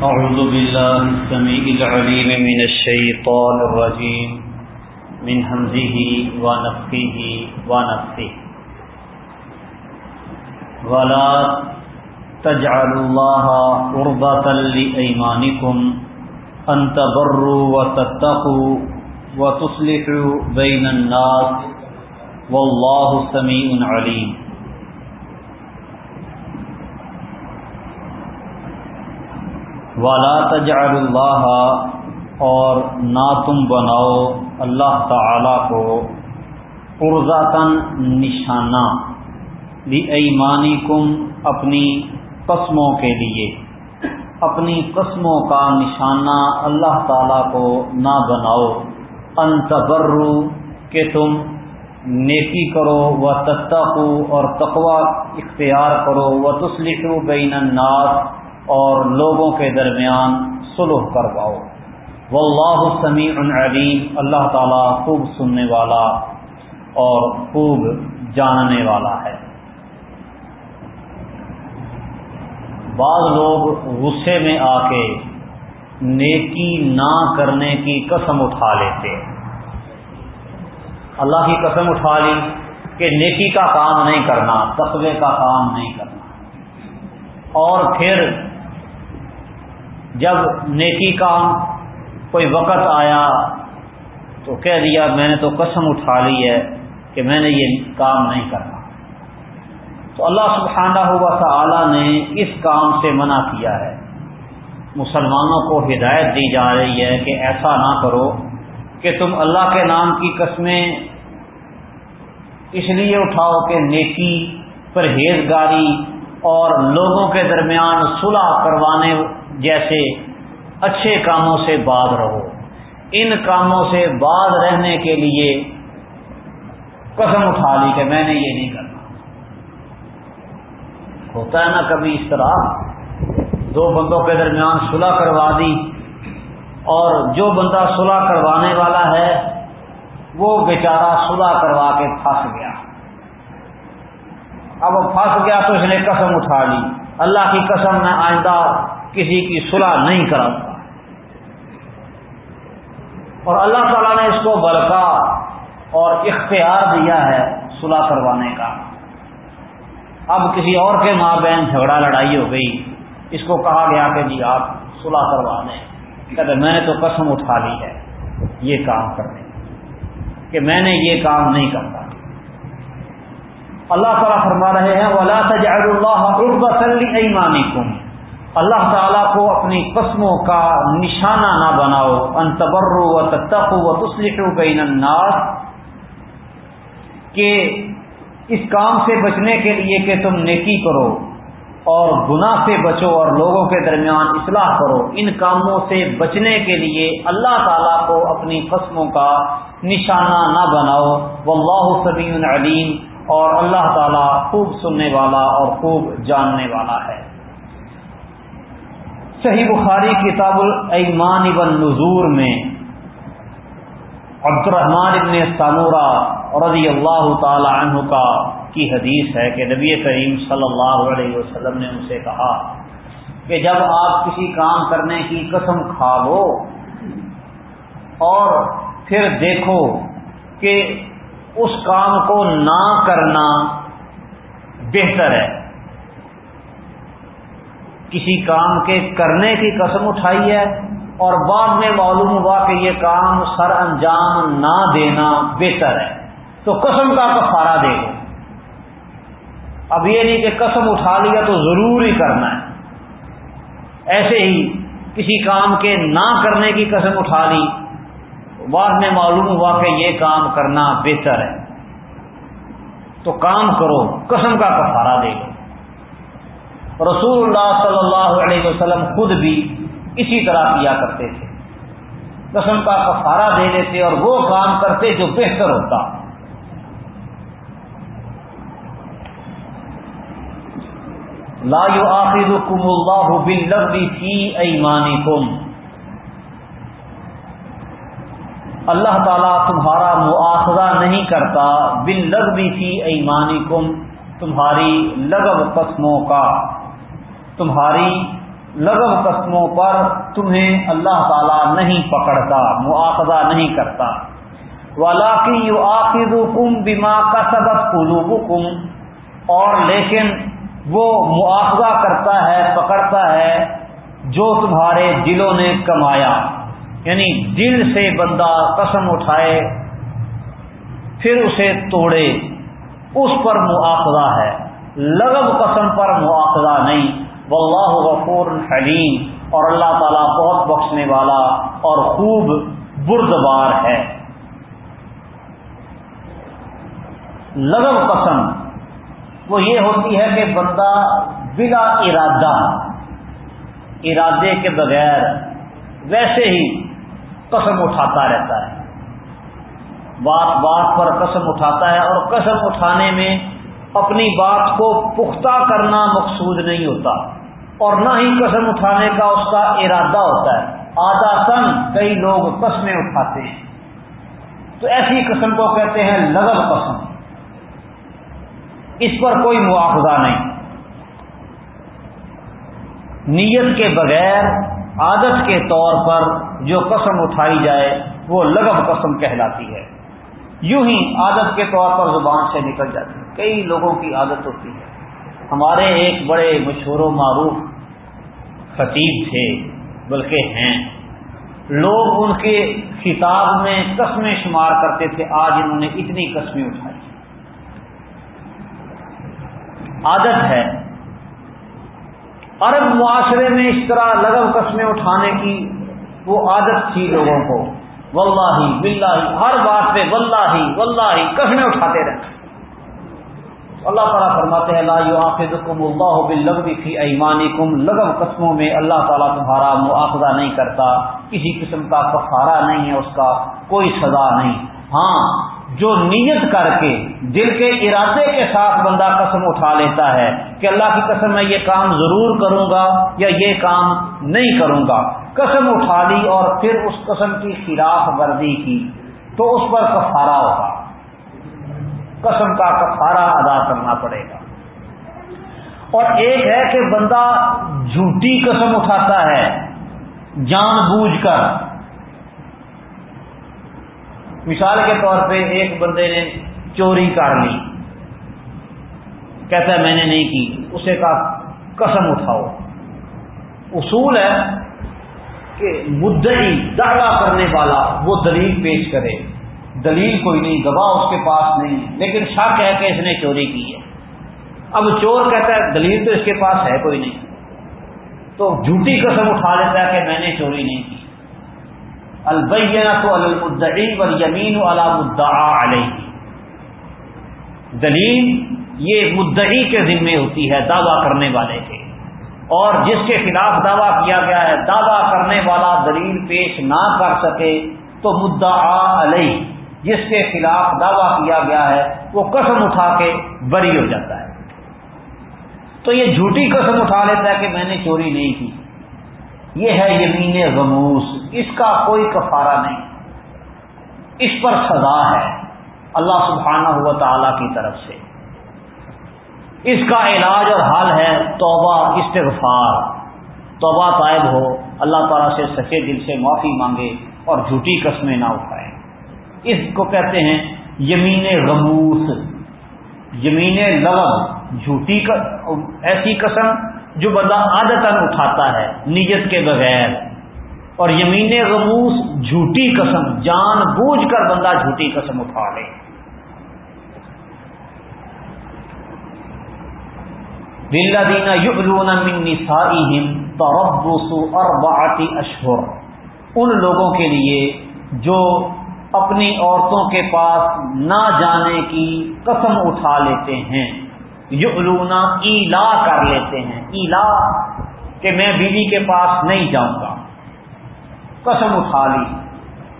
أعوذ بالله السميع العليم من الشيطان الرجيم. من همزه ونفخه ونفخه. ولا تجعلوا الله قربة لأيمانكم أن تبروا وتتقوا وتصلحوا بين الناس. والله سميع عليم. والا تجعل اللہ اور نہ تم بناؤ اللہ تعالی کو پرزاتن نشانہ ایمانی کم اپنی قسموں کے لیے۔ اپنی قسموں کا نشانہ اللہ تعالی کو نہ بناؤ۔ ان تبرو کہ تم نیکی کرو و تتقو اور تقوا اختیار کرو۔ و تسلح بین الناس اور لوگوں کے درمیان سلح کرواؤ۔ واللہ سمیع علیم، اللہ تعالیٰ خوب سننے والا اور خوب جاننے والا ہے۔ بعض لوگ غصے میں آ کے نیکی نہ کرنے کی قسم اٹھا لیتے۔ اللہ کی قسم اٹھا لی کہ نیکی کا کام نہیں کرنا، تقوی کا کام نہیں کرنا۔ اور پھر جب نیکی کا کوئی وقت آیا تو کہہ دیا، میں نے تو قسم اٹھا لی ہے کہ میں نے یہ کام نہیں کرنا۔ تو اللہ سبحانہ ہوا تھا نے اس کام سے منع کیا ہے۔ مسلمانوں کو ہدایت دی جا رہی ہے کہ ایسا نہ کرو کہ تم اللہ کے نام کی قسمیں اس لیے اٹھاؤ کہ نیکی، پرہیزگاری اور لوگوں کے درمیان صلح کروانے جیسے اچھے کاموں سے باز رہو۔ ان کاموں سے باز رہنے کے لیے قسم اٹھا لی کہ میں نے یہ نہیں کرنا۔ ہوتا ہے نا کبھی اس طرح دو بندوں کے درمیان صلح کروا دی اور جو بندہ صلح کروانے والا ہے وہ بیچارہ صلح کروا کے پھنس گیا۔ اب وہ پھنس گیا تو اس نے قسم اٹھا لی۔ اللہ کی قسم میں آئندہ کسی کی صلح نہیں کراتا۔ اور اللہ تعالیٰ نے اس کو برقا اور اختیار دیا ہے صلح کروانے کا۔ اب کسی اور کے ماں بہن جھگڑا لڑائی ہو گئی، اس کو کہا گیا کہ جی آپ صلح کروا دیں۔ کہتے میں نے تو قسم اٹھا لی ہے یہ کام کرنے۔ کہ میں نے یہ کام نہیں کرتا۔ اللہ تعالیٰ فرما رہے ہیں وہ اللہ ایمانی کم اللہ تعالیٰ کو اپنی قسموں کا نشانہ نہ بناؤ۔ انتبر و تتق و تسلح بین الناس۔ کہ اس کام سے بچنے کے لیے کہ تم نیکی کرو اور گناہ سے بچو اور لوگوں کے درمیان اصلاح کرو۔ ان کاموں سے بچنے کے لیے اللہ تعالیٰ کو اپنی قسموں کا نشانہ نہ بناؤ۔ واللہ سبین علیم اور اللہ تعالیٰ خوب سننے والا اور خوب جاننے والا ہے۔ صحیح بخاری کتاب المان ابن نظور میں عبد الرحمان ابن سانورا رضی اللہ تعالی عنہ کا کی حدیث ہے کہ نبی کریم صلی اللہ علیہ وسلم نے ان سے کہا کہ جب آپ کسی کام کرنے کی قسم کھا لو اور پھر دیکھو کہ اس کام کو نہ کرنا بہتر ہے۔ کسی کام کے کرنے کی قسم اٹھائی ہے اور بعد میں معلوم ہوا کہ یہ کام سر انجام نہ دینا بہتر ہے۔ تو قسم کا کفارہ دے گا اب یہ نہیں کہ قسم اٹھا لیا تو ضرور ہی کرنا ہے۔ ایسے ہی کسی کام کے نہ کرنے کی قسم اٹھا لی، بعد میں معلوم ہوا کہ یہ کام کرنا بہتر ہے۔ تو کام کرو، قسم کا کفارہ دے گا رسول اللہ صلی اللہ علیہ وسلم خود بھی اسی طرح کیا کرتے تھے۔ قسم کا کفارہ دے دیتے اور وہ کام کرتے جو بہتر ہوتا۔ لا آخر اللہ بل فی ایمانی کم اللہ تعالیٰ تمہارا مواخذہ نہیں کرتا بل لغبی فی ایمانی کم تمہاری لغب قسموں کا۔ تمہاری لغو قسموں پر تمہیں اللہ تعالی نہیں پکڑتا مواخذہ نہیں کرتا۔ ولاقی یو بیما کا سبق قلوب اور لیکن وہ مواخذہ کرتا ہے، پکڑتا ہے جو تمہارے دلوں نے کمایا۔ یعنی دل سے بندہ قسم اٹھائے، پھر اسے توڑے۔ اس پر مواخذہ ہے۔ لغب قسم پر مواخذہ نہیں۔ واللہ غفور حلیم۔ اور اللہ تعالیٰ بہت بخشنے والا اور خوب بردبار ہے۔ لغب قسم۔ وہ یہ ہوتی ہے کہ بندہ بلا ارادہ، ارادے کے بغیر ویسے ہی قسم اٹھاتا رہتا ہے۔ بات بات پر قسم اٹھاتا ہے اور قسم اٹھانے میں اپنی بات کو پختہ کرنا مقصود نہیں ہوتا۔ اور نہ ہی قسم اٹھانے کا اس کا ارادہ ہوتا ہے۔ آدھا تن کئی لوگ قسمیں اٹھاتے ہیں۔ تو ایسی قسم کو کہتے ہیں لغل قسم۔ اس پر کوئی مواخذہ نہیں۔ نیت کے بغیر، عادت کے طور پر جو قسم اٹھائی جائے، وہ لغب قسم کہلاتی ہے۔ یوں ہی عادت کے طور پر زبان سے نکل جاتی ہے۔ کئی لوگوں کی عادت ہوتی ہے۔ ہمارے ایک بڑے مشہور و معروف خطیب تھے، بلکہ ہیں۔ لوگ ان کے خطاب میں قسمیں شمار کرتے تھے، آج انہوں نے اتنی قسمیں اٹھائی۔ عادت ہے۔ عرب معاشرے میں اس طرح لگم قسمیں اٹھانے کی وہ عادت تھی لوگوں کو۔ واللہ بلّہ ہر بات پہ واللہ واللہ، قسمیں اٹھاتے رہتے۔ اللہ تعالیٰ فرماتے ہیں اللہ اللہ بلغی فی ایمانی کم لغم قسموں میں اللہ تعالیٰ تمہارا مواخذہ نہیں کرتا، کسی قسم کا کفارہ نہیں ہے، اس کا کوئی سزا نہیں۔ ہاں جو نیت کر کے، دل کے ارادے کے ساتھ بندہ قسم اٹھا لیتا ہے کہ اللہ کی قسم میں یہ کام ضرور کروں گا یا یہ کام نہیں کروں گا۔ قسم اٹھا لی اور پھر اس قسم کی خلاف ورزی کی، تو اس پر کفارہ ہوگا۔ قسم کا کفارہ ادا کرنا پڑے گا۔ اور ایک ہے کہ بندہ جھوٹی قسم اٹھاتا ہے، جان بوجھ کر۔ مثال کے طور پہ ایک بندے نے چوری کر لی۔ کہتا ہے میں نے نہیں کی، اسے کہا قسم اٹھاؤ۔ اصول ہے کہ مدعی دعوی کرنے والا وہ دلیل پیش کرے۔ دلیل کوئی نہیں، گواہ اس کے پاس نہیں۔ لیکن شک ہے کہ اس نے چوری کی ہے۔ اب چور کہتا ہے، دلیل تو اس کے پاس ہے کوئی نہیں۔ تو جھوٹی قسم اٹھا لیتا ہے کہ میں نے چوری نہیں کی۔ البینہ تو المدعی و یمین مدعا علیہ۔ دلیل یہ مدعی کے ذمے ہوتی ہے دعویٰ کرنے والے کے۔ اور جس کے خلاف دعویٰ کیا گیا ہے، دعویٰ کرنے والا دلیل پیش نہ کر سکے تو مدعا علیہ۔ جس کے خلاف دعویٰ کیا گیا ہے، وہ قسم اٹھا کے بری ہو جاتا ہے۔ تو یہ جھوٹی قسم اٹھا لیتا ہے کہ میں نے چوری نہیں کی۔ یہ ہے یمین غموس۔ اس کا کوئی کفارہ نہیں۔ اس پر سزا ہے اللہ سبحانہ ہوا تعالی کی طرف سے۔ اس کا علاج اور حل ہے توبہ، استغفار۔ توبہ طائب ہو، اللہ تعالیٰ سے سچے دل سے معافی مانگے اور جھوٹی قسمیں نہ اٹھائے۔ اس کو کہتے ہیں یمین غموس، یمین لغب، جھوٹی ایسی قسم جو بندہ عادت اٹھاتا ہے نیت کے بغیر۔ اور یمین غموس جھوٹی قسم، جان بوجھ کر بندہ جھوٹی قسم اٹھا لے۔ دلہ دینا یغلون من نسائہم تربص اربعۃ اشہر ان لوگوں کے لیے جو اپنی عورتوں کے پاس نہ جانے کی قسم اٹھا لیتے ہیں۔ یعلونا ایلا کر لیتے ہیں۔ ایلا کہ میں بیوی کے پاس نہیں جاؤں گا۔ قسم اٹھا لی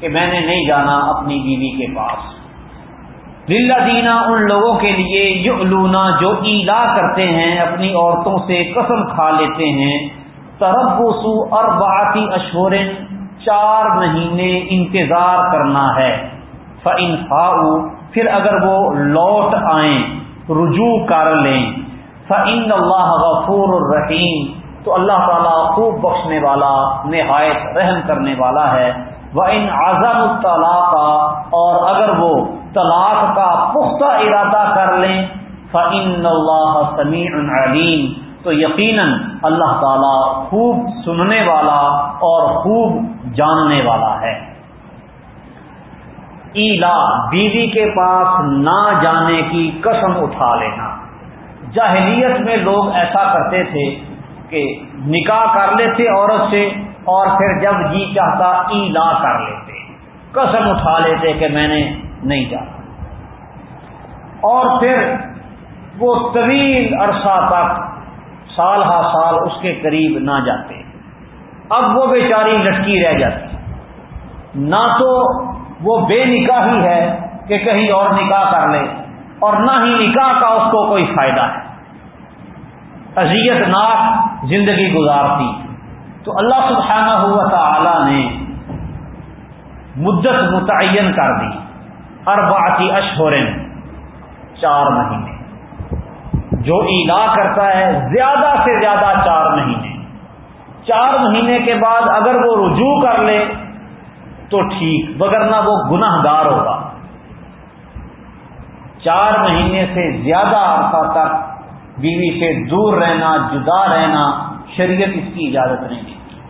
کہ میں نے نہیں جانا اپنی بیوی کے پاس۔ للہ دینا ان لوگوں کے لیے یعلونا جو ایلا کرتے ہیں، اپنی عورتوں سے قسم کھا لیتے ہیں۔ تربوسو اور باقی اشورن چار مہینے انتظار کرنا ہے۔ فن فاؤ پھر اگر وہ لوٹ آئیں، رجوع کر لیں۔ فعن اللہ غفور الرحیم تو اللہ تعالیٰ خوب بخشنے والا، نہایت رحم کرنے والا ہے۔ وہ ان اعظم الطلاق، اور اگر وہ طلاق کا پختہ ارادہ کر لیں فعن اللہ سمیع علیم تو یقیناً اللہ تعالی خوب سننے والا اور خوب جاننے والا ہے۔ ایلا بیوی کے پاس نہ جانے کی قسم اٹھا لینا۔ جاہلیت میں لوگ ایسا کرتے تھے کہ نکاح کر لیتے عورت سے اور پھر جب جی چاہتا ایلا کر لیتے۔ قسم اٹھا لیتے کہ میں نے نہیں جانا اور پھر وہ طویل عرصہ تک سال ہا سال اس کے قریب نہ جاتے۔ اب وہ بیچاری لٹکی رہ جاتی۔ نہ تو وہ بے نکاح ہی ہے کہ کہیں اور نکاح کر لے، اور نہ ہی نکاح کا اس کو کوئی فائدہ ہے۔ اذیت ناک زندگی گزارتی۔ تو اللہ سبحانہ ہوا تعالی نے مدت متعین کر دی۔ اربعتی اشہرن، چار مہینے۔ جو ایلا کرتا ہے، زیادہ سے زیادہ چار مہینے۔ چار مہینے کے بعد اگر وہ رجوع کر لے، تو ٹھیک بگرنا وہ گناہ گار ہوگا۔ چار مہینے سے زیادہ عرصہ تک بیوی سے دور رہنا، جدا رہنا شریعت اس کی اجازت نہیں دیتی۔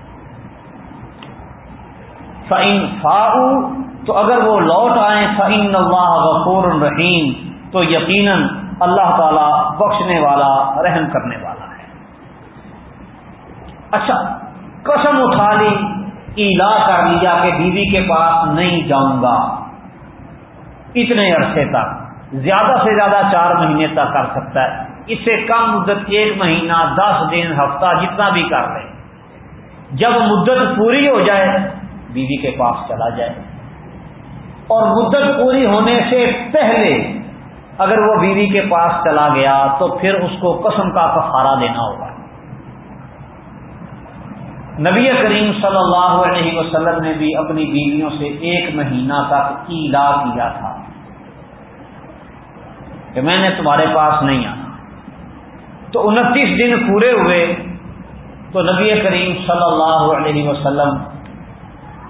فعین فاؤ تو اگر وہ لوٹ آئیں فعین اللہ غفور الرحیم تو یقیناً اللہ تعالی بخشنے والا، رحم کرنے والا ہے۔ اچھا قسم اٹھا لی، ایلا کر لیا کہ بیوی کے پاس نہیں جاؤں گا۔ اتنے عرصے تک، زیادہ سے زیادہ چار مہینے تک کر سکتا ہے۔ اس سے کم مدت ایک مہینہ، دس دن، ہفتہ، جتنا بھی کر لے۔ جب مدت پوری ہو جائے، بیوی کے پاس چلا جائے۔ اور مدت پوری ہونے سے پہلے اگر وہ بیوی کے پاس چلا گیا تو پھر اس کو قسم کا کفارہ دینا ہوگا۔ نبی کریم صلی اللہ علیہ وسلم نے بھی اپنی بیویوں سے ایک مہینہ تک ایلا کیا تھا کہ میں نے تمہارے پاس نہیں آنا۔ تو انتیس دن پورے ہوئے تو نبی کریم صلی اللہ علیہ وسلم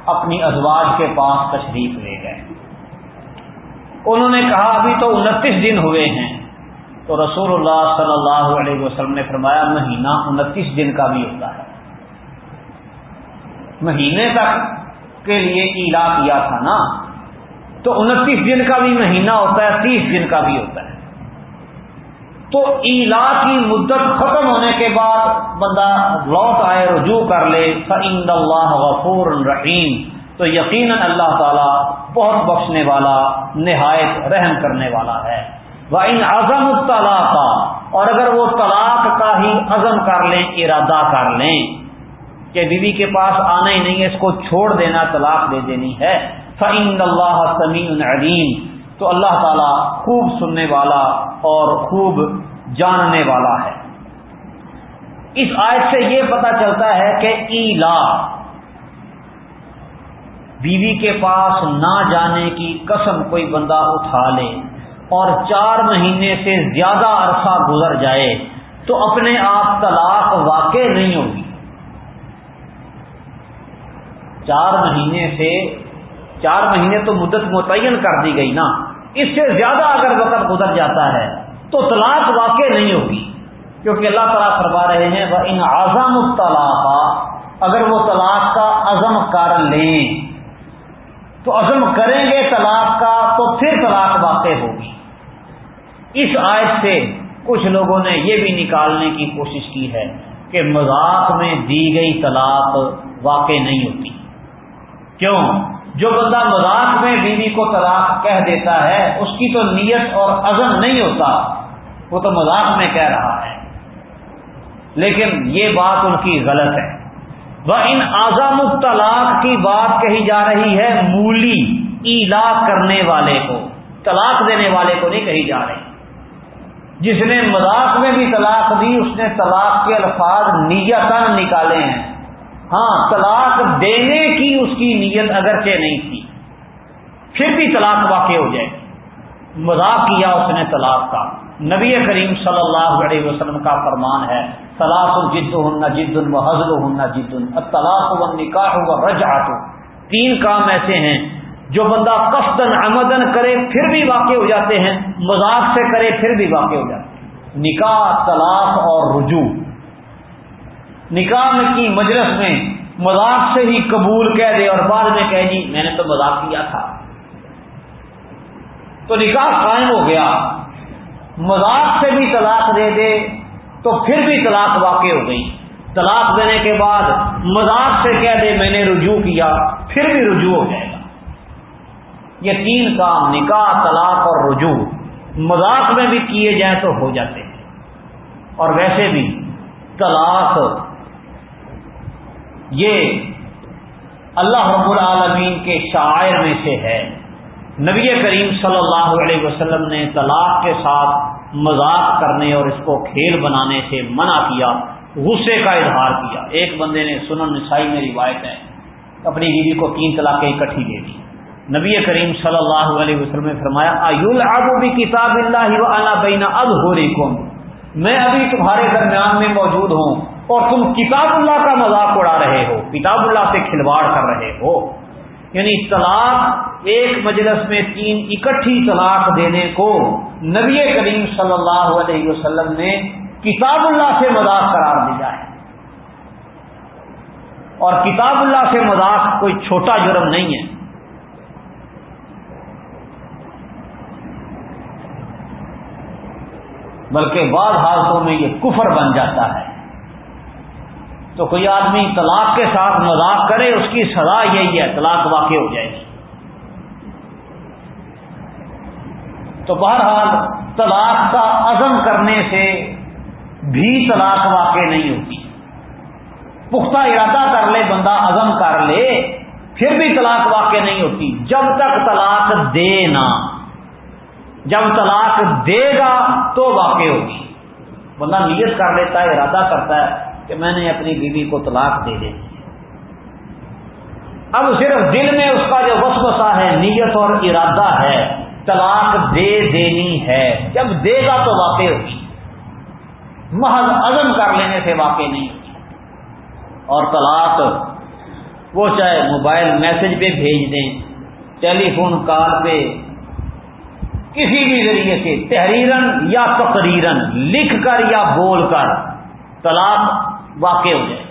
اپنی ازواج کے پاس تشریف لے گئے۔ انہوں نے کہا ابھی تو انتیس دن ہوئے ہیں۔ تو رسول اللہ صلی اللہ علیہ وسلم نے فرمایا مہینہ انتیس دن کا بھی ہوتا ہے۔ مہینے تک کے لیے ایلا کیا تھا نا۔ تو انتیس دن کا بھی مہینہ ہوتا ہے، تیس دن کا بھی ہوتا ہے۔ تو ایلا کی مدت ختم ہونے کے بعد بندہ لوٹ آئے، رجوع کر لے۔ فعند اللہ غفور الرحیم تو یقیناً اللہ تعالیٰ بہت بخشنے والا، نہایت رحم کرنے والا ہے۔ وہ ان عزم الطلاق، اور اگر وہ طلاق کا ہی عزم کر لیں، ارادہ کر لیں کہ بیوی کے پاس آنا ہی نہیں ہے، اس کو چھوڑ دینا، طلاق دے دینی ہے۔ فعند اللہ سمیع علیم تو اللہ تعالیٰ خوب سننے والا اور خوب جاننے والا ہے۔ اس آیت سے یہ پتا چلتا ہے کہ ایلا بیوی کے پاس نہ جانے کی قسم کوئی بندہ اٹھا لے اور چار مہینے سے زیادہ عرصہ گزر جائے تو اپنے آپ طلاق واقع نہیں ہوگی۔ چار مہینے سے چار مہینے تو مدت متعین کر دی گئی نا۔ اس سے زیادہ اگر وقت گزر جاتا ہے تو طلاق واقع نہیں ہوگی۔ کیونکہ اللہ تعالیٰ فرما رہے ہیں وہ ان اعظم الطلاق، اگر وہ طلاق کا عزم کر لیں تو عزم کریں گے طلاق کا تو پھر طلاق واقع ہوگی۔ اس آیت سے کچھ لوگوں نے یہ بھی نکالنے کی کوشش کی ہے کہ مذاق میں دی گئی طلاق واقع نہیں ہوتی۔ کیوں؟ جو بندہ مذاق میں بیوی کو طلاق کہہ دیتا ہے، اس کی تو نیت اور عزم نہیں ہوتا، وہ تو مذاق میں کہہ رہا ہے۔ لیکن یہ بات ان کی غلط ہے۔ وہ ان اعظم الطلاق کی بات کہی جا رہی ہے، مولی، ایلا کرنے والے کو، طلاق دینے والے کو نہیں کہی جا رہی۔ جس نے مذاق میں بھی طلاق دی، اس نے طلاق کے الفاظ نیتن نکالے ہیں۔ ہاں طلاق دینے کی اس کی نیت اگرچہ نہیں تھی، پھر بھی طلاق واقع ہو جائے۔ مذاق کیا اس نے طلاق کا۔ نبی کریم صلی اللہ علیہ وسلم کا فرمان ہے، طلاق جد ہن جد و حضر ہن جد طلاق و نکاح و رجعت تین کام ایسے ہیں جو بندہ قصدن عمدن کرے پھر بھی واقع ہو جاتے ہیں، مذاق سے کرے پھر بھی واقع ہو جاتے ہیں۔ نکاح، طلاق اور رجوع۔ نکاح کی مجلس میں مذاق سے ہی قبول کہہ دے اور بعد میں کہہ جی میں نے تو مذاق کیا تھا۔ تو نکاح قائم ہو گیا۔ مذاق سے بھی طلاق دے دے تو پھر بھی طلاق واقع ہو گئی۔ طلاق دینے کے بعد مذاق سے کہہ دے میں نے رجوع کیا، پھر بھی رجوع ہو جائے گا۔ یہ تین کام، نکاح، طلاق اور رجوع مذاق میں بھی کیے جائیں تو ہو جاتے ہیں۔ اور ویسے بھی طلاق، یہ اللہ رب العالمین کے شاعر میں سے ہے۔ نبی کریم صلی اللہ علیہ وسلم نے طلاق کے ساتھ مذاق کرنے اور اس کو کھیل بنانے سے منع کیا، غصے کا اظہار کیا۔ ایک بندے نے سنن نسائی میں روایت ہے، اپنی بیوی کو تین طلاقیں اکٹھی دے دی۔ نبی کریم صلی اللہ علیہ وسلم نے فرمایا بھی کتاب اللہ بینا اب ہو میں ابھی تمہارے درمیان میں موجود ہوں اور تم کتاب اللہ کا مذاق اڑا رہے ہو، کتاب اللہ سے کھلواڑ کر رہے ہو۔ یعنی طلاق ایک مجلس میں تین اکٹھی طلاق دینے کو نبی کریم صلی اللہ علیہ وسلم نے کتاب اللہ سے مذاق قرار دیا ہے۔ اور کتاب اللہ سے مذاق کوئی چھوٹا جرم نہیں ہے۔ بلکہ بعض حالتوں میں یہ کفر بن جاتا ہے۔ تو کوئی آدمی طلاق کے ساتھ مذاق کرے، اس کی سزا یہی ہے، طلاق واقع ہو جائے گی۔ تو بہرحال طلاق کا عزم کرنے سے بھی طلاق واقع نہیں ہوتی۔ پختہ ارادہ کر لے، بندہ عزم کر لے، پھر بھی طلاق واقع نہیں ہوتی۔ جب تک طلاق دے نہ، جب طلاق دے گا تو واقع ہوگی۔ بندہ نیت کر لیتا ہے، ارادہ کرتا ہے کہ میں نے اپنی بیوی کو طلاق دے دے اب صرف دل میں اس کا جو وسوسہ ہے، نیت اور ارادہ ہے طلاق دے دینی ہے۔ جب دے گا تو واقع ہوگی۔ محض عزم کر لینے سے واقع نہیں ہوگی۔ اور طلاق وہ چاہے موبائل میسج پہ بھیج دیں ٹیلی فون کال پہ، کسی بھی ذریعے سے تحریرن یا تقریرن لکھ کر یا بول کر طلاق واقع ہو جائے۔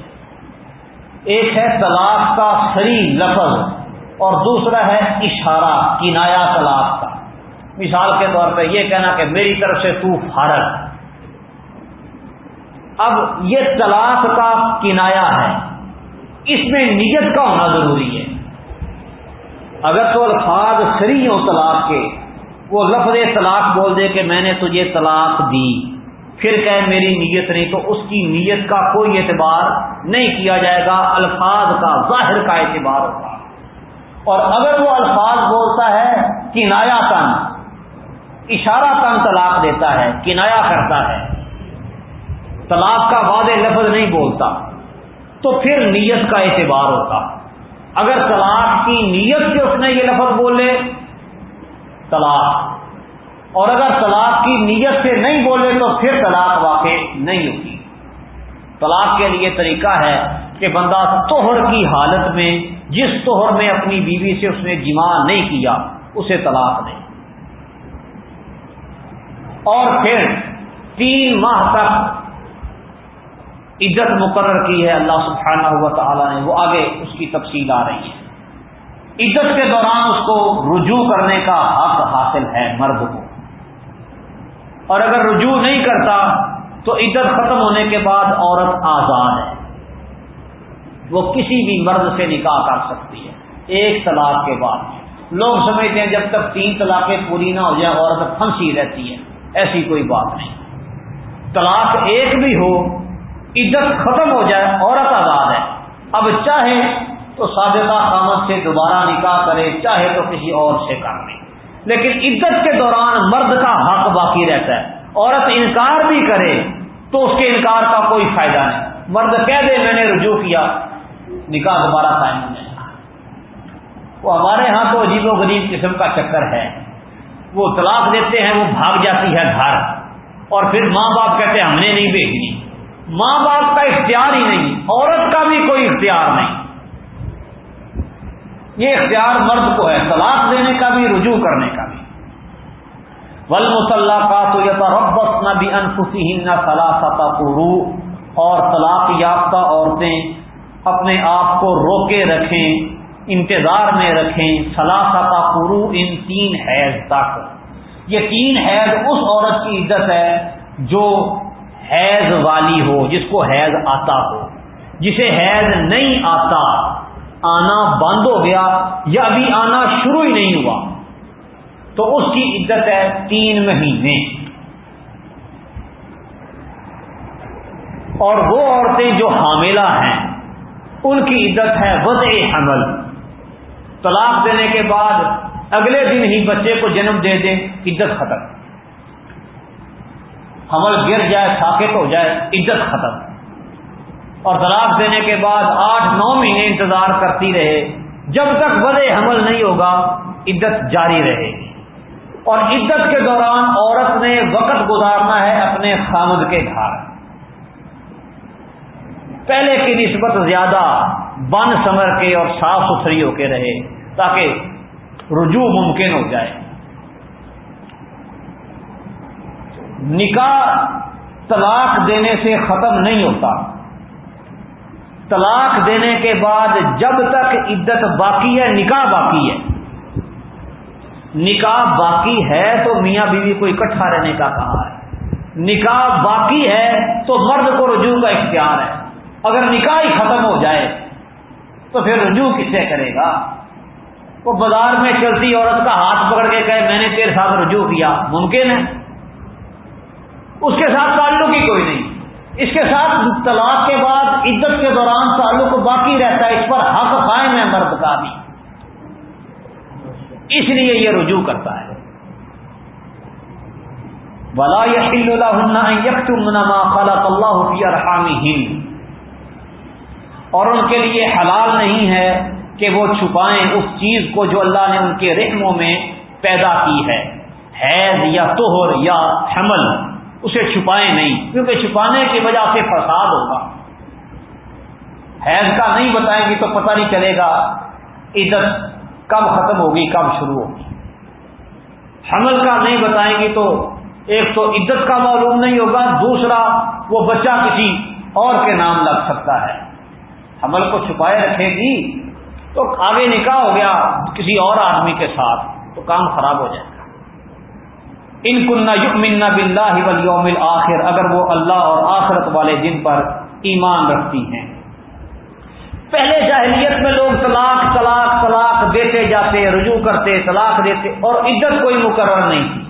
ایک ہے طلاق کا سری لفظ اور دوسرا ہے اشارہ، کنایا طلاق کا۔ مثال کے طور پہ یہ کہنا کہ میری طرف سے تو فارغ۔ اب یہ طلاق کا کنایا ہے۔ اس میں نیت کا ہونا ضروری ہے۔ اگر تو الفاظ سری ہو طلاق کے، وہ لفظ طلاق بول دے کہ میں نے تجھے طلاق دی۔ پھر کہ میری نیت نہیں، تو اس کی نیت کا کوئی اعتبار نہیں کیا جائے گا۔ الفاظ کا، ظاہر کا اعتبار ہوگا اور اگر وہ الفاظ بولتا ہے کنایا تن اشارہ تن طلاق دیتا ہے، کنایا کرتا ہے۔ طلاق کا واضح لفظ نہیں بولتا۔ تو پھر نیت کا اعتبار ہوتا۔ اگر طلاق کی نیت سے اس نے یہ لفظ بولے، طلاق۔ اور اگر طلاق کی نیت سے نہیں بولے تو پھر طلاق واقع نہیں ہوتی۔ طلاق کے لیے طریقہ ہے کہ بندہ توہر کی حالت میں، جس توہر میں اپنی بیوی سے اس نے جمع نہیں کیا، اسے طلاق دے۔ اور پھر تین ماہ تک عزت مقرر کی ہے اللہ سبحانہ ہوا تعالیٰ نے، وہ آگے اس کی تفصیل آ رہی ہے۔ عزت کے دوران اس کو رجوع کرنے کا حق حاصل ہے مرد کو۔ اور اگر رجوع نہیں کرتا تو عزت ختم ہونے کے بعد عورت آزاد ہے۔ وہ کسی بھی مرد سے نکاح کر سکتی ہے، ایک طلاق کے بعد۔ لوگ سمجھتے ہیں جب تک تین طلاقیں پوری نہ ہو جائے عورت پھنسی رہتی ہے۔ ایسی کوئی بات نہیں۔ طلاق ایک بھی ہو، عزت ختم ہو جائے، عورت آزاد ہے۔ اب چاہے تو سابقہ خامد سے دوبارہ نکاح کرے، چاہے تو کسی اور سے کر لے۔ لیکن عزت کے دوران مرد کا حق باقی رہتا ہے۔ عورت انکار بھی کرے تو اس کے انکار کا کوئی فائدہ نہیں۔ مرد کہہ دے، میں نے رجوع کیا، نکاح دوبارہ قائم ہو جائے گا وہ ہمارے ہاں تو عجیب و غریب قسم کا چکر ہے۔ وہ طلاق دیتے ہیں، وہ بھاگ جاتی ہے گھر۔ اور پھر ماں باپ کہتے ہیں، ہم نے نہیں بھیجنی۔ ماں باپ کا اختیار ہی نہیں، عورت کا بھی کوئی اختیار نہیں۔ یہ اختیار مرد کو ہے، طلاق دینے کا بھی، رجوع کرنے کا بھی۔ ول مسلح کا تو یہ ربت نہ بھی انفسی نہ اور طلاق یافتہ عورتیں اپنے آپ کو روکے رکھیں۔ انتظار میں رکھیں سلاست پورو ان تین حیض تک۔ یہ تین حیض اس عورت کی عزت ہے جو حیض والی ہو، جس کو حیض آتا ہو۔ جسے حیض نہیں آتا، آنا بند ہو گیا یا ابھی آنا شروع ہی نہیں ہوا۔ تو اس کی عدت ہے تین مہینے۔ اور وہ عورتیں جو حاملہ ہیں، ان کی عدت ہے وضع حمل۔ طلاق دینے کے بعد اگلے دن ہی بچے کو جنم دے دیں، عدت ختم۔ حمل گر جائے، ساکت ہو جائے عزت ختم۔ اور طلاق دینے کے بعد آٹھ نو مہینے انتظار کرتی رہے۔ جب تک بدے حمل نہیں ہوگا، عدت جاری رہے۔ گی اور عدت کے دوران عورت نے وقت گزارنا ہے اپنے خامد کے گھر۔ پہلے کی نسبت زیادہ بن سمر کے اور صاف ستھری ہو کے رہے تاکہ رجوع ممکن ہو جائے۔ نکاح طلاق دینے سے ختم نہیں ہوتا۔ طلاق دینے کے بعد جب تک عدت باقی ہے، نکاح باقی ہے۔ نکاح باقی ہے تو میاں بیوی کو اکٹھا رہنے کا کہا ہے۔ نکاح باقی ہے تو مرد کو رجوع کا اختیار ہے۔ اگر نکاح ہی ختم ہو جائے تو پھر رجوع کس سے کرے گا؟ وہ بازار میں چلتی عورت کا ہاتھ پکڑ کے کہے، میں نے تیرے ساتھ رجوع کیا، ممکن ہے؟ اس کے ساتھ تعلق ہی کوئی نہیں۔ اس کے ساتھ طلاق کے بعد عزت کے دوران تعلق باقی رہتا ہے، اس پر حق قائم ہے، مرد کا بھی۔ اس لیے یہ رجوع کرتا ہے۔ بلا خلق اللہ ارحامی ہند اور ان کے لیے حلال نہیں ہے کہ وہ چھپائیں اس چیز کو جو اللہ نے ان کے رحموں میں پیدا کی ہے۔ حیض یا توہر یا حمل، اسے چھپائیں نہیں، کیونکہ چھپانے کی وجہ سے فساد ہوگا۔ حیض کا نہیں بتائیں گی تو پتہ نہیں چلے گا عزت کب ختم ہوگی، کب شروع ہوگی۔ حمل کا نہیں بتائیں گی تو ایک تو عزت کا معلوم نہیں ہوگا، دوسرا وہ بچہ کسی اور کے نام لگ سکتا ہے۔ حمل کو چھپائے رکھے گی تو آگے نکاح ہو گیا کسی اور آدمی کے ساتھ، تو کام خراب ہو جائے گا۔ ان کنہ یؤمن باللہ والیوم الاخر، اگر وہ اللہ اور آخرت والے دن پر ایمان رکھتی ہیں۔ پہلے جاہلیت میں لوگ طلاق طلاق طلاق دیتے جاتے، رجوع کرتے، طلاق دیتے اور عزت کوئی مقرر نہیں۔ تھی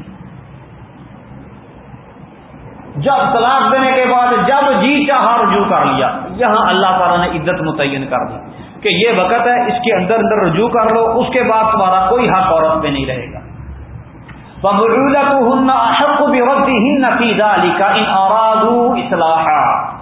جب طلاق دینے کے بعد جب جی چاہا رجوع کر لیا، یہاں اللہ تعالیٰ نے عزت متعین کر دی کہ یہ وقت ہے، اس کے اندر اندر رجوع کر لو، اس کے بعد تمہارا کوئی حق عورت میں نہیں رہے گا۔ احق علی کا ان ارادو اصلاح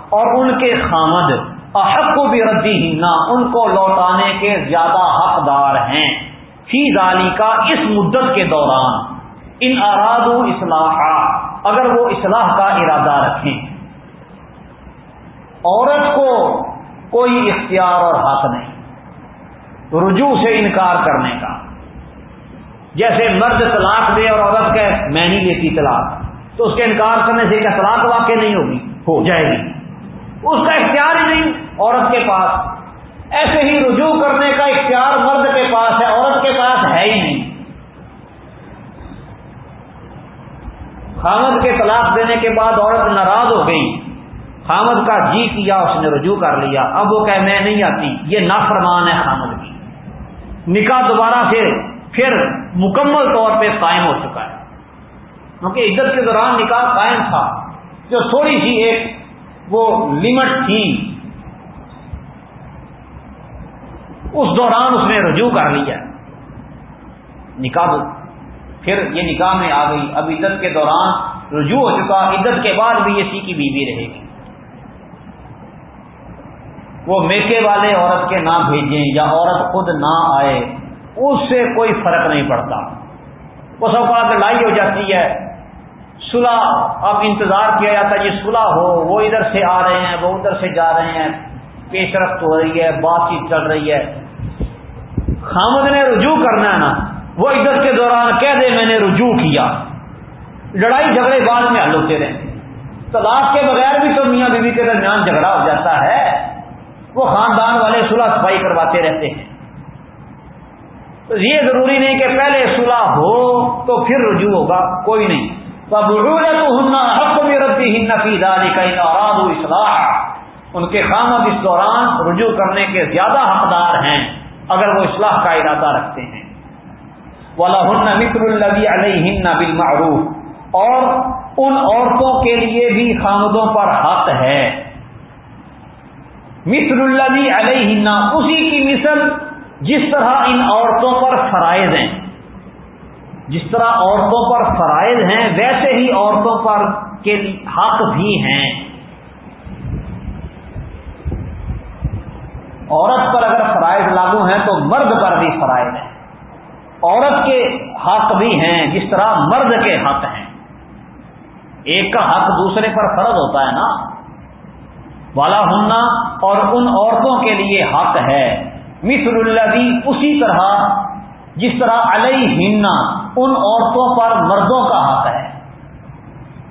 اور ان کے خامد احق و ردی ہننا ان کو لوٹانے کے زیادہ حقدار ہیں۔ فی علی کا اس مدت کے دوران۔ ان ارادو اصلاح اگر وہ اصلاح کا ارادہ رکھیں۔ عورت کو کوئی اختیار اور حق نہیں۔ رجوع سے انکار کرنے کا۔ جیسے مرد طلاق دے اور عورت کہ میں نہیں لیتی طلاق۔ تو اس کے انکار کرنے سے کیا طلاق واقع نہیں ہوگی، ہو جائے گی۔ اس کا اختیار ہی نہیں، عورت کے پاس۔ ایسے ہی رجوع کرنے کا اختیار مرد کے پاس ہے، عورت کے پاس ہے ہی نہیں خامد کے طلاق دینے کے بعد عورت ناراض ہو گئی۔ خامد کا جی کیا، اس نے رجوع کر لیا۔ اب وہ کہ میں نہیں آتی۔ یہ نافرمان ہے خامد کی۔ نکاح دوبارہ سے پھر مکمل طور پہ قائم ہو چکا ہے۔ کیونکہ عزت کے دوران نکاح قائم تھا۔ جو تھوڑی سی ایک وہ لمٹ تھی۔ اس دوران اس نے رجوع کر لیا۔ نکاح پھر یہ نکاح میں آ گئی۔ اب عزت کے دوران رجوع ہو چکا، عزت کے بعد بھی اسی کی بیوی رہے گی۔ وہ میکے والے عورت کے نہ بھیجیں یا عورت خود نہ آئے، اس سے کوئی فرق نہیں پڑتا۔ وہ سب کا لائی ہو جاتی ہے۔ صلح، اب انتظار کیا جاتا ہے یہ صلح ہو، وہ ادھر سے آ رہے ہیں، وہ ادھر سے جا رہے ہیں۔ پیش رفت ہو رہی ہے، بات چیت چل رہی ہے۔ خامد نے رجوع کرنا ہے نا۔ وہ ادھر کے دوران کہہ دے میں نے رجوع کیا۔ لڑائی جھگڑے بعد میں حل ہوتے رہے۔ طلاق کے بغیر بھی تو میاں بیوی کے درمیان جھگڑا ہو جاتا ہے۔ وہ خاندان والے صلح صفائی کرواتے رہتے ہیں۔ تو یہ ضروری نہیں کہ پہلے صلح ہو تو پھر رجوع ہوگا، کوئی نہیں۔ حق میں ربی ہن داری کا انعراد اصلاح ان کے خامد اس دوران رجوع کرنے کے زیادہ حقدار ہیں، اگر وہ اصلاح کا ارادہ رکھتے ہیں۔ والا ہن متر البی علیہ بالمعروف اور ان عورتوں کے لیے بھی خامدوں پر حق ہے۔ مصر البی علیہ اسی کی مثل جس طرح ان عورتوں پر فرائض ہیں۔ جس طرح عورتوں پر فرائض ہیں، ویسے ہی عورتوں پر کے حق بھی ہیں۔ عورت پر اگر فرائض لاگو ہیں تو مرد پر بھی فرائض ہیں۔ عورت کے حق بھی ہیں، جس طرح مرد کے حق ہیں۔ ایک کا حق دوسرے پر فرض ہوتا ہے نا۔ والا ہننا اور ان عورتوں کے لیے حق ہے۔ مصر الدی اسی طرح جس طرح علیہ ہننا ان عورتوں پر مردوں کا حق ہے۔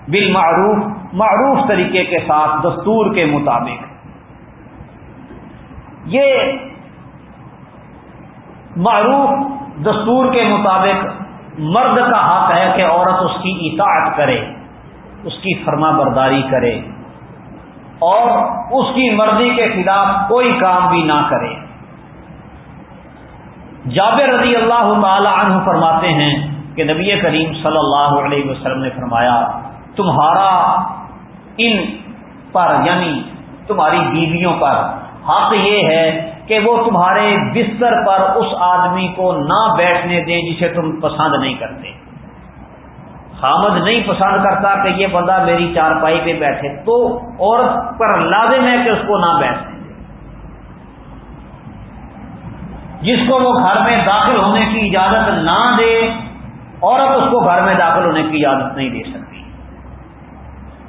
بالمعروف، معروف طریقے کے ساتھ، دستور کے مطابق۔ یہ معروف دستور کے مطابق مرد کا حق ہے کہ عورت اس کی اطاعت کرے، اس کی فرما برداری کرے اور اس کی مرضی کے خلاف کوئی کام بھی نہ کرے۔ جابر رضی اللہ تعالی عنہ فرماتے ہیں کہ نبی کریم صلی اللہ علیہ وسلم نے فرمایا، تمہارا ان پر یعنی تمہاری بیویوں پر حق یہ ہے کہ وہ تمہارے بستر پر اس آدمی کو نہ بیٹھنے دیں جسے تم پسند نہیں کرتے۔ خامد نہیں پسند کرتا کہ یہ بندہ میری چارپائی پہ بیٹھے، تو عورت پر لازم ہے کہ اس کو نہ بیٹھنے جس کو وہ گھر میں داخل ہونے کی اجازت نہ دے، عورت اس کو گھر میں داخل ہونے کی اجازت نہیں دے سکتی۔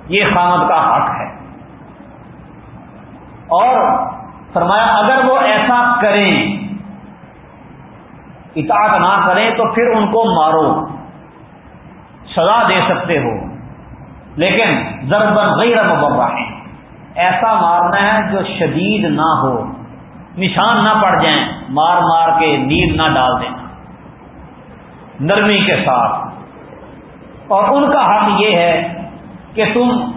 یہ خامد کا حق ہے۔ اور فرمایا، اگر وہ ایسا کریں، اطاعت نہ کریں، تو پھر ان کو مارو، سزا دے سکتے ہو۔ لیکن ضرب غیر مبرہ ہے۔ ایسا مارنا ہے جو شدید نہ ہو، نشان نہ پڑ جائیں، مار مار کے نیند نہ ڈال دینا نرمی کے ساتھ۔ اور ان کا حق یہ ہے کہ تم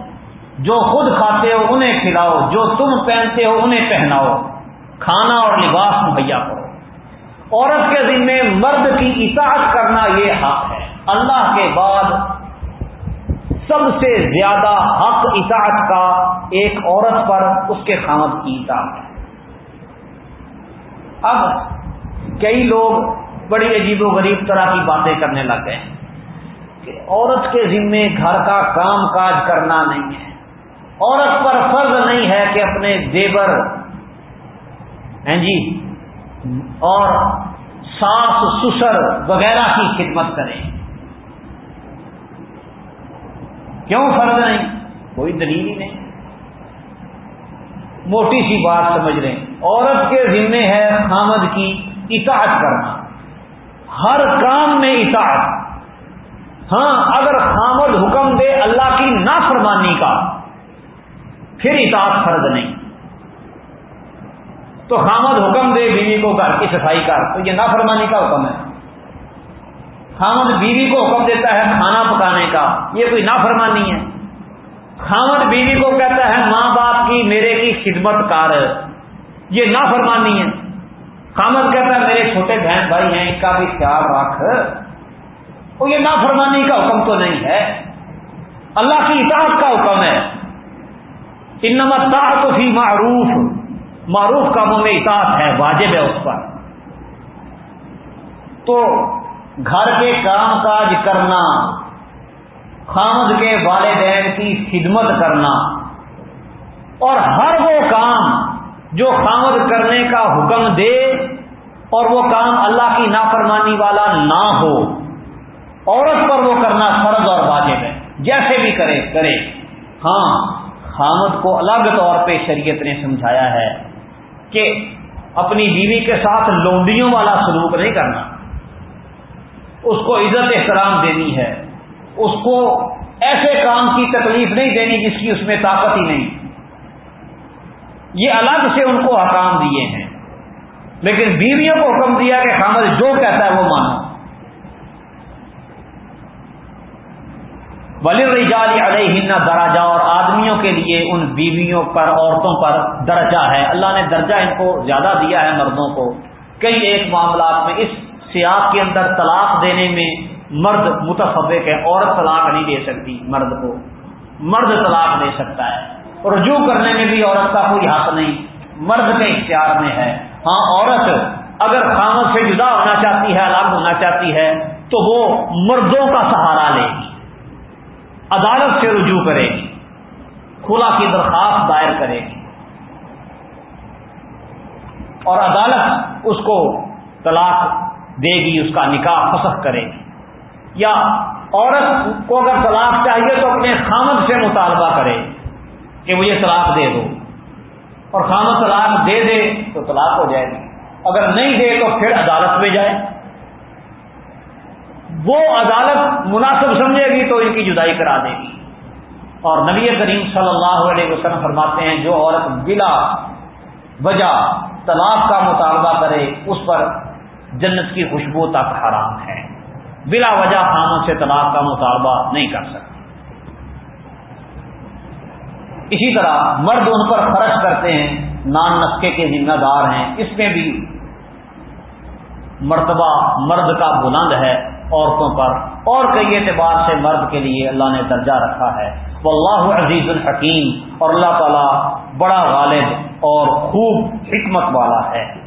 جو خود کھاتے ہو انہیں کھلاؤ، جو تم پہنتے ہو انہیں پہناؤ۔ کھانا اور لباس مہیا کرو۔ عورت کے ذمے مرد کی اطاعت کرنا یہ حق ہے۔ اللہ کے بعد سب سے زیادہ حق اطاعت کا ایک عورت پر اس کے خامد کی اطاعت ہے۔ اب کئی لوگ بڑی عجیب و غریب طرح کی باتیں کرنے لگ گئے کہ عورت کے ذمے گھر کا کام کاج کرنا نہیں ہے۔ عورت پر فرض نہیں ہے کہ اپنے زیبر ہیں جی اور ساس سسر وغیرہ کی خدمت کریں۔ کیوں فرض نہیں؟ کوئی دلیل ہی نہیں۔ موٹی سی بات سمجھ رہے ہیں عورت کے ذمے ہے خامد کی اطاعت کرنا۔ ہر کام میں اطاعت۔ ہاں اگر خامد حکم دے اللہ کی نافرمانی کا پھر اطاعت فرض نہیں۔ تو خامد حکم دے بیوی کو گھر کی صفائی کر۔ تو یہ نافرمانی کا حکم ہے۔ خامد بیوی کو حکم دیتا ہے کھانا پکانے کا۔ یہ کوئی نافرمانی ہے۔ خامد بیوی کو کہتا ہے ماں باپ کی میرے کی خدمت کار یہ نافرمانی ہے۔ خامد کہتا ہے میرے چھوٹے بہن بھائی ہیں ان کا بھی خیال رکھ۔ وہ یہ نافرمانی کا حکم تو نہیں ہے۔ اللہ کی اطاعت کا حکم ہے۔ ان تو فی معروف. معروف کاموں میں اطاعت ہے، واجب ہے اس پر۔ تو گھر کے کام کاج کرنا، خامد کے والدین کی خدمت کرنا، اور ہر وہ کام جو خامد کرنے کا حکم دے اور وہ کام اللہ کی نافرمانی والا نہ ہو، عورت پر وہ کرنا فرض اور واجب ہے۔ جیسے بھی کرے کرے۔ ہاں خامد کو الگ طور پہ شریعت نے سمجھایا ہے کہ اپنی بیوی کے ساتھ لونڈیوں والا سلوک نہیں کرنا۔ اس کو عزت احترام دینی ہے۔ اس کو ایسے کام کی تکلیف نہیں دینی جس کی اس میں طاقت ہی نہیں۔ یہ الگ سے ان کو حکام دیے ہیں۔ لیکن بیویوں کو حکم دیا کہ خامد جو کہتا ہے وہ مانو۔ ولی رجال علیہ درجہ، اور آدمیوں کے لیے ان بیویوں پر، عورتوں پر درجہ ہے۔ اللہ نے درجہ ان کو زیادہ دیا ہے مردوں کو۔ کئی ایک معاملات میں اس سیاق کے اندر طلاق دینے میں مرد متفق ہے، عورت طلاق نہیں دے سکتی مرد کو۔ مرد طلاق دے سکتا ہے۔ رجوع کرنے میں بھی عورت کا کوئی حق نہیں۔ مرد کے اختیار میں ہے۔ ہاں عورت اگر خامد سے جدا ہونا چاہتی ہے، الگ ہونا چاہتی ہے، تو وہ مردوں کا سہارا لے گی۔ عدالت سے رجوع کرے گی کھلا کی درخواست دائر کرے۔ گی اور عدالت اس کو طلاق دے گی، اس کا نکاح فسخ کرے۔ گی یا عورت کو اگر طلاق چاہیے تو اپنے خامد سے مطالبہ کرے کہ مجھے طلاق دے دو۔ اور خامد طلاق دے دے تو طلاق ہو جائے گی۔ اگر نہیں دے تو پھر عدالت میں جائے۔ وہ عدالت مناسب سمجھے گی تو ان کی جدائی کرا دے گی۔ اور نبی کریم صلی اللہ علیہ وسلم فرماتے ہیں، جو عورت بلا وجہ طلاق کا مطالبہ کرے، اس پر جنت کی خوشبو تک حرام ہے۔ بلا وجہ خانوں سے طلاق کا مطالبہ نہیں کر سکتے۔ اسی طرح مرد ان پر خرچ کرتے ہیں، نان نسخے کے ذمہ دار ہیں۔ اس میں بھی مرتبہ مرد کا بلند ہے۔ عورتوں پر اور کئی اعتبار سے مرد کے لیے اللہ نے درجہ رکھا ہے۔ وہ اللہ عزیز الحکیم اور اللہ تعالی بڑا غالب اور خوب حکمت والا ہے۔